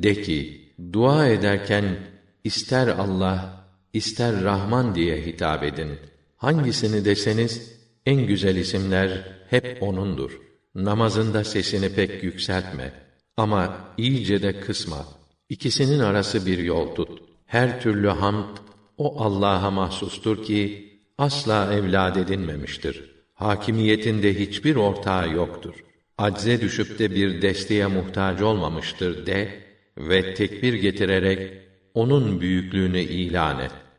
De ki, dua ederken ister Allah, ister Rahman diye hitap edin. Hangisini deseniz en güzel isimler hep onundur. Namazında sesini pek yükseltme ama iyice de kısma. İkisinin arası bir yol tut. Her türlü hamd o Allah'a mahsustur ki asla evlad edinmemiştir. Hakimiyetinde hiçbir ortağı yoktur. Acze düşüp de bir desteğe muhtaç olmamıştır de ve tekbir getirerek onun büyüklüğünü ilan et.